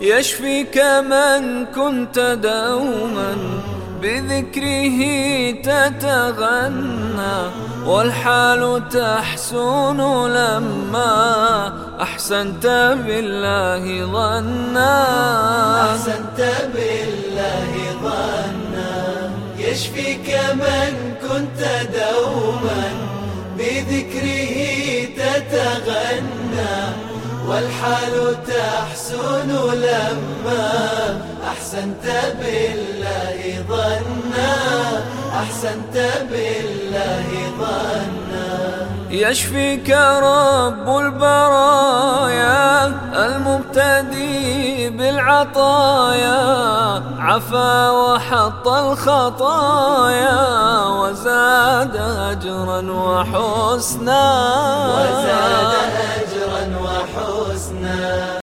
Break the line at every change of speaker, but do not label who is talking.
يشفيك من كنت دوما بذكره تتغنى والحال تحسن لما أحسنت بالله ظنا.
أحسنت بالله ظنا. يشفيك من كنت دوما بذكره تتغنى والحال تحسن لما أحسنت بالله ظنا أحسنت بالله ظنا.
يشفيك رب البرايا المبتدي بالعطايا عفا وحط الخطايا وزاد أجرا وحسنا.
وزاد الحسنى